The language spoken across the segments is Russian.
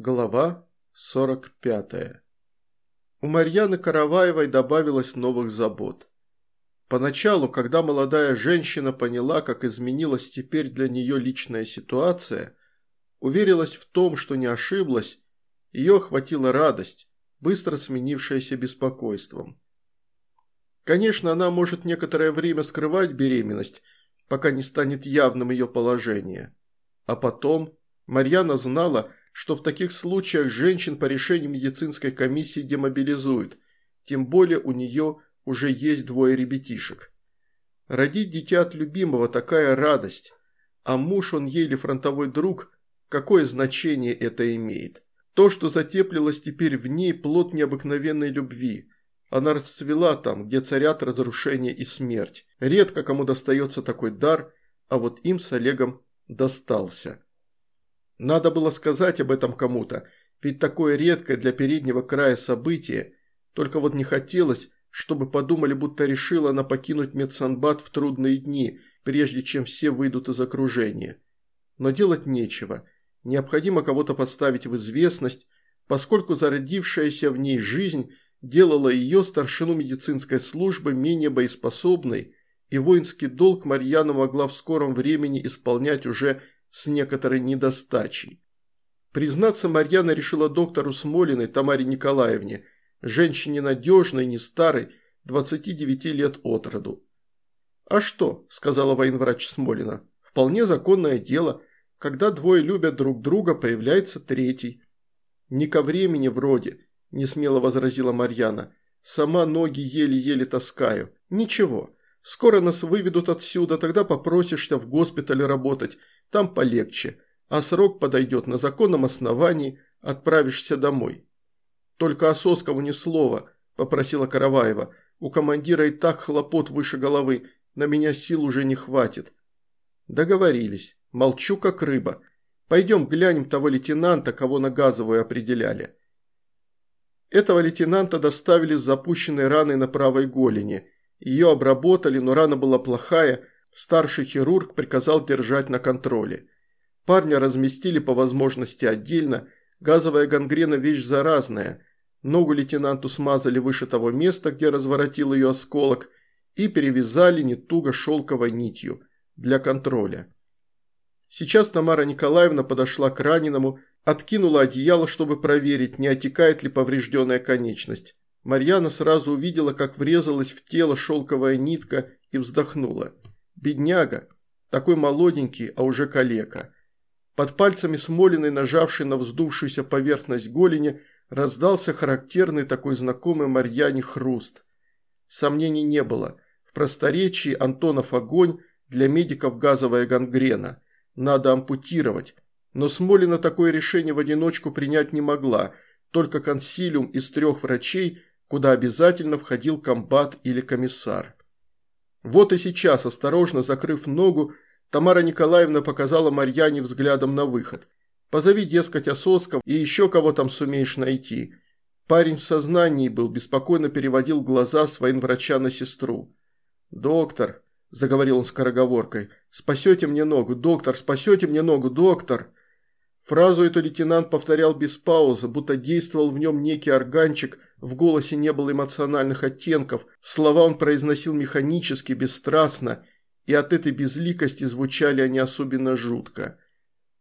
Глава 45. У Марьяны Караваевой добавилось новых забот. Поначалу, когда молодая женщина поняла, как изменилась теперь для нее личная ситуация, уверилась в том, что не ошиблась, ее охватила радость, быстро сменившаяся беспокойством. Конечно, она может некоторое время скрывать беременность, пока не станет явным ее положение. А потом Марьяна знала, что в таких случаях женщин по решению медицинской комиссии демобилизуют, тем более у нее уже есть двое ребятишек. Родить дитя от любимого – такая радость, а муж он или фронтовой друг – какое значение это имеет? То, что затеплилось теперь в ней, плод необыкновенной любви. Она расцвела там, где царят разрушение и смерть. Редко кому достается такой дар, а вот им с Олегом достался. Надо было сказать об этом кому-то, ведь такое редкое для переднего края событие, только вот не хотелось, чтобы подумали, будто решила она покинуть медсанбат в трудные дни, прежде чем все выйдут из окружения. Но делать нечего, необходимо кого-то поставить в известность, поскольку зародившаяся в ней жизнь делала ее старшину медицинской службы менее боеспособной, и воинский долг Марьяна могла в скором времени исполнять уже с некоторой недостачей. Признаться, Марьяна решила доктору Смолиной Тамаре Николаевне, женщине надежной, не старой, 29 лет от роду. «А что?» – сказала военврач Смолина. «Вполне законное дело. Когда двое любят друг друга, появляется третий». «Не ко времени вроде», – несмело возразила Марьяна. «Сама ноги еле-еле таскаю. Ничего. Скоро нас выведут отсюда, тогда попросишься в госпитале работать там полегче, а срок подойдет на законном основании, отправишься домой. Только о Соскову ни слова, попросила Караваева. У командира и так хлопот выше головы, на меня сил уже не хватит. Договорились. Молчу, как рыба. Пойдем глянем того лейтенанта, кого на газовую определяли. Этого лейтенанта доставили с запущенной раной на правой голени. Ее обработали, но рана была плохая, Старший хирург приказал держать на контроле. Парня разместили по возможности отдельно, газовая гангрена – вещь заразная. Ногу лейтенанту смазали выше того места, где разворотил ее осколок, и перевязали не туго шелковой нитью для контроля. Сейчас Тамара Николаевна подошла к раненому, откинула одеяло, чтобы проверить, не отекает ли поврежденная конечность. Марьяна сразу увидела, как врезалась в тело шелковая нитка и вздохнула. Бедняга, такой молоденький, а уже калека. Под пальцами Смолиной, нажавшей на вздувшуюся поверхность голени, раздался характерный такой знакомый Марьяне хруст. Сомнений не было. В просторечии Антонов огонь, для медиков газовая гангрена. Надо ампутировать. Но Смолина такое решение в одиночку принять не могла, только консилиум из трех врачей, куда обязательно входил комбат или комиссар. Вот и сейчас, осторожно закрыв ногу, Тамара Николаевна показала Марьяне взглядом на выход. «Позови, дескать, Ососков и еще кого там сумеешь найти». Парень в сознании был, беспокойно переводил глаза своим врача на сестру. «Доктор», – заговорил он скороговоркой, – «спасете мне ногу, доктор, спасете мне ногу, доктор». Фразу эту лейтенант повторял без паузы, будто действовал в нем некий органчик, в голосе не было эмоциональных оттенков, слова он произносил механически, бесстрастно, и от этой безликости звучали они особенно жутко.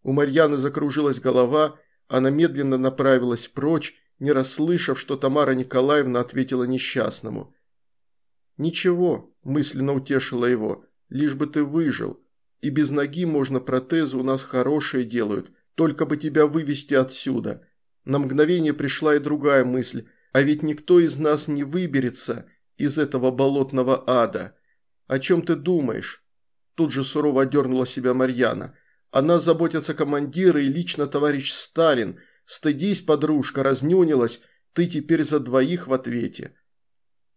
У Марьяны закружилась голова, она медленно направилась прочь, не расслышав, что Тамара Николаевна ответила несчастному. «Ничего», – мысленно утешила его, – «лишь бы ты выжил. И без ноги можно протезы у нас хорошие делают, только бы тебя вывести отсюда. На мгновение пришла и другая мысль. А ведь никто из нас не выберется из этого болотного ада. О чем ты думаешь? Тут же сурово отдернула себя Марьяна. О нас заботятся командиры и лично товарищ Сталин. Стыдись, подружка, разнюнилась. Ты теперь за двоих в ответе.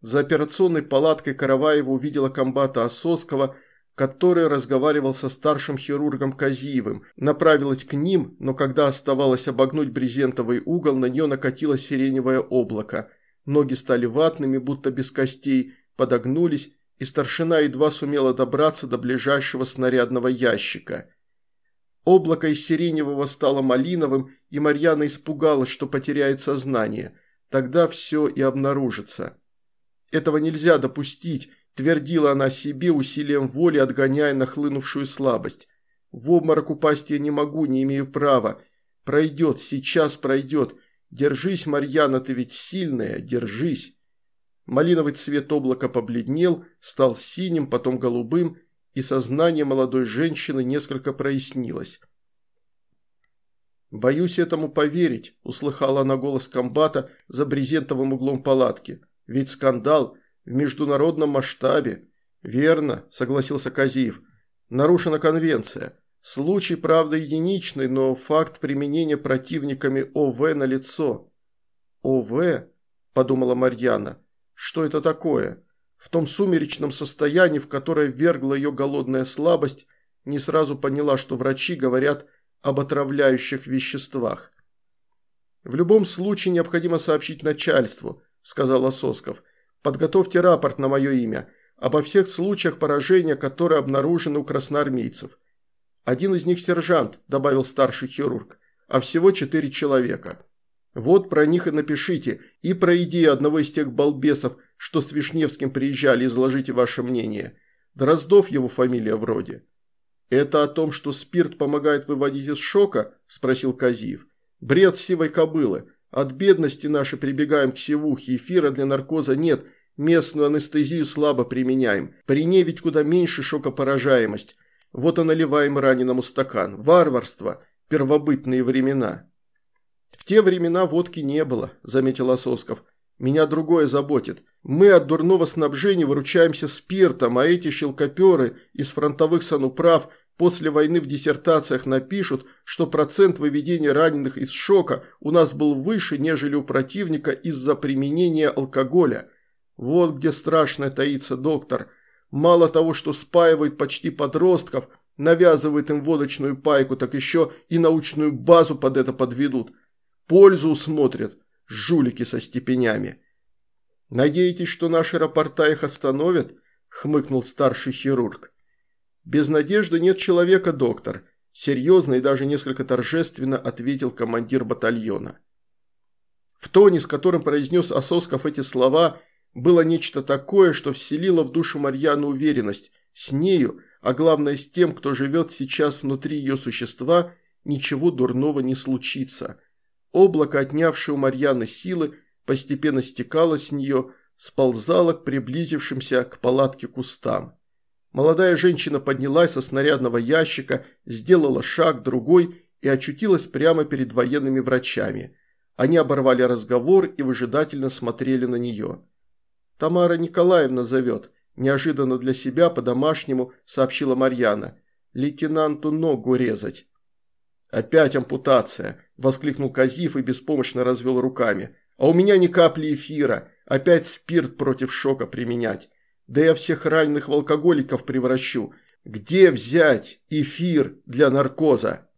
За операционной палаткой Караваева увидела комбата Осоского – который разговаривал со старшим хирургом Казиевым, направилась к ним, но когда оставалось обогнуть брезентовый угол, на нее накатилось сиреневое облако. Ноги стали ватными, будто без костей, подогнулись, и старшина едва сумела добраться до ближайшего снарядного ящика. Облако из сиреневого стало малиновым, и Марьяна испугалась, что потеряет сознание. Тогда все и обнаружится. Этого нельзя допустить, твердила она себе усилием воли, отгоняя нахлынувшую слабость. В обморок упасть я не могу, не имею права. Пройдет, сейчас пройдет. Держись, Марьяна, ты ведь сильная, держись. Малиновый цвет облака побледнел, стал синим, потом голубым, и сознание молодой женщины несколько прояснилось. «Боюсь этому поверить», – услыхала она голос комбата за брезентовым углом палатки. «Ведь скандал в международном масштабе». «Верно», – согласился Казиев. «Нарушена конвенция. Случай, правда, единичный, но факт применения противниками ОВ налицо». «ОВ?» – подумала Марьяна. «Что это такое?» В том сумеречном состоянии, в которое вергла ее голодная слабость, не сразу поняла, что врачи говорят об отравляющих веществах. «В любом случае необходимо сообщить начальству», – сказал Сосков. «Подготовьте рапорт на мое имя обо всех случаях поражения, которые обнаружены у красноармейцев. Один из них сержант», – добавил старший хирург, – «а всего четыре человека». Вот про них и напишите, и про идею одного из тех балбесов, что с Вишневским приезжали, изложите ваше мнение. Дроздов его фамилия вроде. «Это о том, что спирт помогает выводить из шока?» – спросил Казиев. «Бред сивой кобылы. От бедности наши прибегаем к сивухе, эфира для наркоза нет, местную анестезию слабо применяем. При ней ведь куда меньше шокопоражаемость. Вот и наливаем раненому стакан. Варварство. Первобытные времена». «В те времена водки не было», – заметил Ососков. «Меня другое заботит. Мы от дурного снабжения выручаемся спиртом, а эти щелкоперы из фронтовых сануправ после войны в диссертациях напишут, что процент выведения раненых из шока у нас был выше, нежели у противника из-за применения алкоголя. Вот где страшно таится доктор. Мало того, что спаивают почти подростков, навязывают им водочную пайку, так еще и научную базу под это подведут. Пользу смотрят, жулики со степенями. «Надеетесь, что наши рапорта их остановят?» – хмыкнул старший хирург. «Без надежды нет человека, доктор», – серьезно и даже несколько торжественно ответил командир батальона. В тоне, с которым произнес Ососков эти слова, было нечто такое, что вселило в душу Марьяну уверенность. С нею, а главное с тем, кто живет сейчас внутри ее существа, ничего дурного не случится – Облако, отнявшее у Марьяны силы, постепенно стекало с нее, сползало к приблизившимся к палатке кустам. Молодая женщина поднялась со снарядного ящика, сделала шаг, другой и очутилась прямо перед военными врачами. Они оборвали разговор и выжидательно смотрели на нее. «Тамара Николаевна зовет», – неожиданно для себя по-домашнему сообщила Марьяна. «Лейтенанту ногу резать». «Опять ампутация!» – воскликнул Казиф и беспомощно развел руками. «А у меня ни капли эфира. Опять спирт против шока применять. Да я всех раненых в алкоголиков превращу. Где взять эфир для наркоза?»